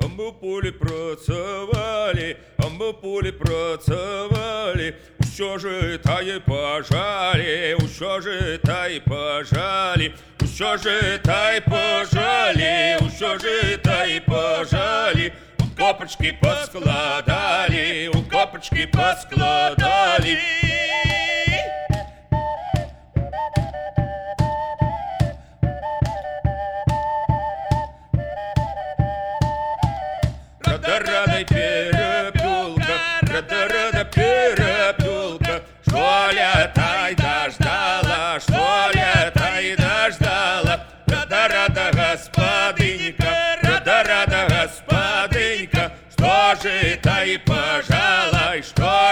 А ми в полі працювали, а ми в полі працювали, у що житає пожалі, у що житає пожалі, у що житає пожалі, у що житає пожалі, у копочки поскладали, у копочки поскладали, рада-рада перепелка, рада-рада перепелка, что летай дождала, что летай дождала, рада-рада господынька, рада-рада господынька, что же тай пожалай, что